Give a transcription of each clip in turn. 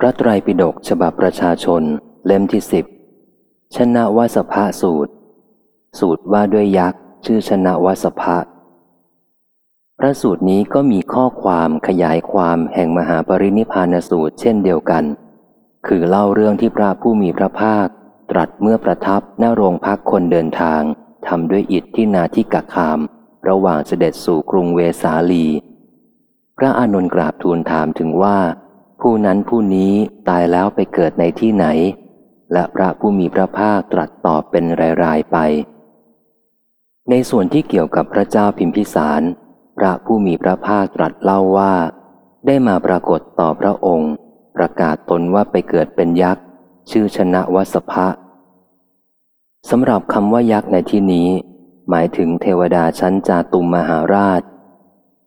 พระไตรปิฎกฉบับประชาชน เล่มที่สิบชนะวสภะสูตร สูตรว่าด้วยยักษ์ชื่อชนะวสภะพระสูตรนี้ก็มีข้อความขยายความแห่งมหาปรินิพานสูตรเช่นเดียวกัน คือเล่าเรื่องที่พระผู้มีพระภาค ตรัสเมื่อประทับหน้าโรงพักคนเดินทางทำด้วยอิฐที่นาทิกะคาม ระหว่างเสด็จสู่กรุงเวสาลี พระอานนท์กราบทูลถามถึงว่า ผู้นั้นผู้นี้ตายแล้วไปเกิดในที่ไหน และพระผู้มีพระภาคตรัสตอบเป็นรายๆไป ในส่วนที่เกี่ยวกับพระเจ้าพิมพิสาร พระผู้มีพระภาคตรัสเล่าว่า ได้มาปรากฏต่อพระองค์ ประกาศตนว่าไปเกิดเป็นยักษ์ ชื่อชนะวสภะสำหรับคำว่ายักษ์ในที่นี้ หมายถึงเทวดาชั้นจาตุมมหาราช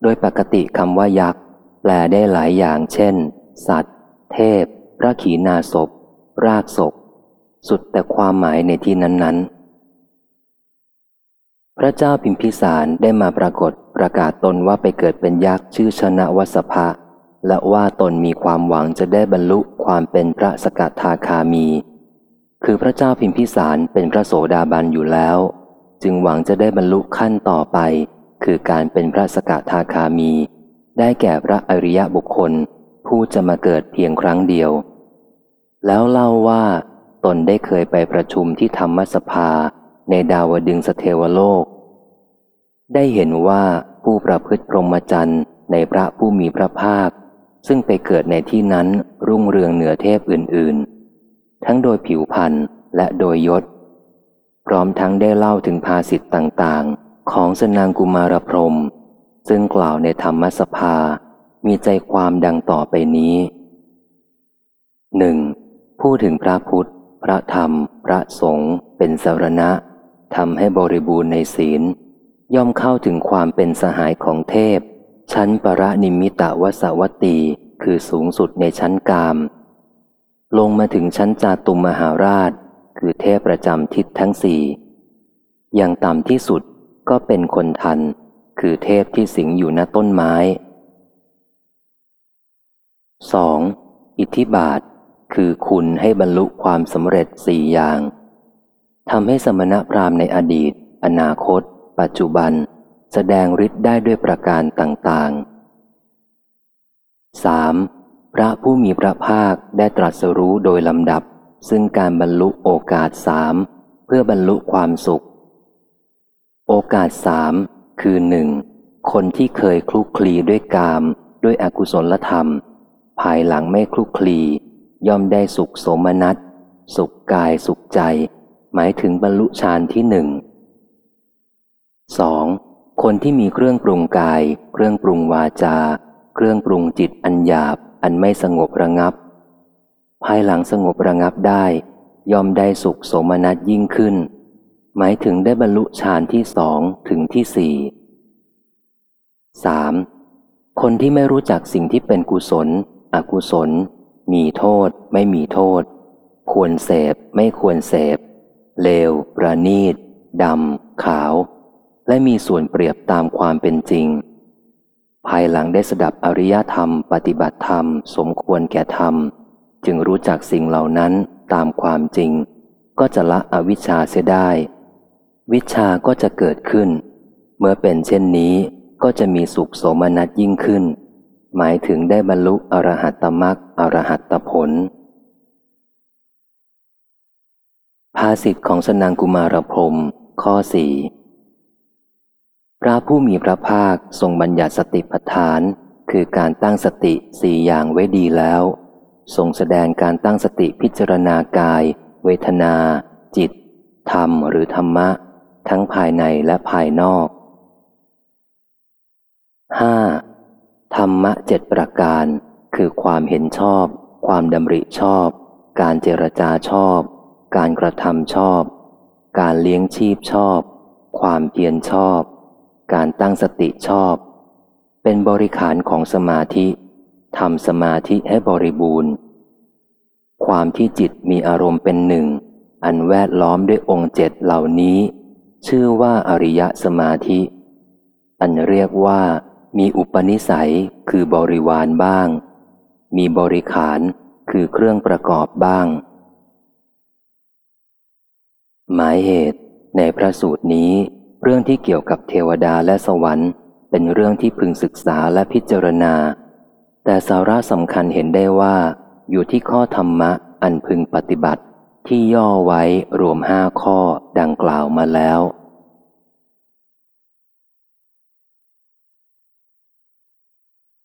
โดยปกติคำว่ายักษ์ แปลได้หลายอย่างเช่น สัตว์ เทพ พระขีณาศพรากศพ สุดแต่ความหมายในที่นั้น ๆ พระเจ้าพิมพิสารได้มาปรากฏประกาศตนว่าไปเกิดเป็นยักษ์ชื่อชนะวสภะและว่าตนมีความหวังจะได้บรรลุความเป็นพระสกทาคามี คือพระเจ้าพิมพิสารเป็นพระโสดาบันอยู่แล้ว จึงหวังจะได้บรรลุขั้นต่อไป คือการเป็นพระสกทาคามี ได้แก่พระอริยบุคคล ผู้จะมาเกิดเพียงครั้งเดียว แล้วเล่าว่าตนได้เคยไปประชุมที่ธรรมสภาในดาวดึงสเทวโลก ได้เห็นว่าผู้ประพฤติพรหมจรรย์ในพระผู้มีพระภาค ซึ่งไปเกิดในที่นั้นรุ่งเรืองเหนือเทพอื่นๆ ทั้งโดยผิวพรรณและโดยยศ พร้อมทั้งได้เล่าถึงภาสิทธ์ต่างๆ ของสนางกุมารพรหมซึ่งกล่าวในธรรมสภา มีใจความดังต่อไปนี้หนึ่งพูดถึงพระพุทธ พระธรรม พระสงฆ์เป็นสารณะทำให้บริบูรณ์ในศีล ย่อมเข้าถึงความเป็นสหายของเทพ ชั้นปรนิมิตวสวัตตีคือสูงสุดในชั้นกาม ลงมาถึงชั้นจาตุมมหาราช คือเทพประจำทิศทั้งสี่อย่างต่ำที่สุดก็เป็นคนทัน คือเทพที่สิงอยู่ณต้นไม้ 2. อิทธิบาท คือคุณให้บรรลุความสำเร็จสี่อย่างทำให้สมณพราหมณ์ในอดีต อนาคต ปัจจุบัน แสดงฤทธิ์ได้ด้วยประการต่างๆ 3. พระผู้มีพระภาคได้ตรัสรู้โดยลำดับ ซึ่งการบรรลุโอกาสสามเพื่อบรรลุความสุข โอกาสสามคือหนึ่งคนที่เคยคลุกคลีด้วยกาม ด้วยอกุศลธรรม ภายหลังไม่คลุกคลี ย่อมได้สุขสมนัตสุขกายสุขใจ หมายถึงบรรลุฌานที่หนึ่งสองคนที่มีเครื่องปรุงกาย เครื่องปรุงวาจา เครื่องปรุงจิตอันหยาบ อันไม่สงบระงับ ภายหลังสงบระงับได้ ย่อมได้สุขสมนัตยิ่งขึ้น หมายถึงได้บรรลุฌานที่สองถึงที่สี่สามคนที่ไม่รู้จักสิ่งที่เป็นกุศล อกุศล มีโทษ ไม่มีโทษ ควรเสพ ไม่ควรเสพ เลว ประณีต ดำ ขาว และมีส่วนเปรียบตามความเป็นจริง ภายหลังได้สดับอริยธรรม ปฏิบัติธรรม สมควรแก่ธรรม จึงรู้จักสิ่งเหล่านั้นตามความจริง ก็จะละอวิชชาเสียได้ วิชาก็จะเกิดขึ้น เมื่อเป็นเช่นนี้ก็จะมีสุขโสมนัสยิ่งขึ้น หมายถึงได้บรรลุอรหัตตมรักอรหัตตผล ภาสิทธ์ของสนางกุมารพรม ข้อสี่พระผู้มีพระภาคทรงบัญญัติสติปัฏฐาน คือการตั้งสติสี่อย่างไว้ดีแล้ว ทรงแสดงการตั้งสติพิจารณากาย เวทนา จิต ธรรมหรือธรรมะ ทั้งภายในและภายนอกห้า รรมะเจ็ดประการ คือความเห็นชอบ ความดำริชอบ การเจรจาชอบ การกระทำชอบ การเลี้ยงชีพชอบ ความเพียรชอบ การตั้งสติชอบ เป็นบริขารของสมาธิทำสมาธิให้บริบูรณ์ ความที่จิตมีอารมณ์เป็นหนึ่ง อันแวดล้อมด้วยองค์เจ็ดเหล่านี้ ชื่อว่าอริยสมาธิ อันเรียกว่า มีอุปนิสัยคือบริวารบ้าง มีบริขารคือเครื่องประกอบบ้าง หมายเหตุ ในพระสูตรนี้ เรื่องที่เกี่ยวกับเทวดาและสวรรค์ เป็นเรื่องที่พึงศึกษาและพิจารณา แต่สาระสำคัญเห็นได้ว่า อยู่ที่ข้อธรรมะอันพึงปฏิบัติที่ย่อไว้รวมห้าข้อดังกล่าวมาแล้ว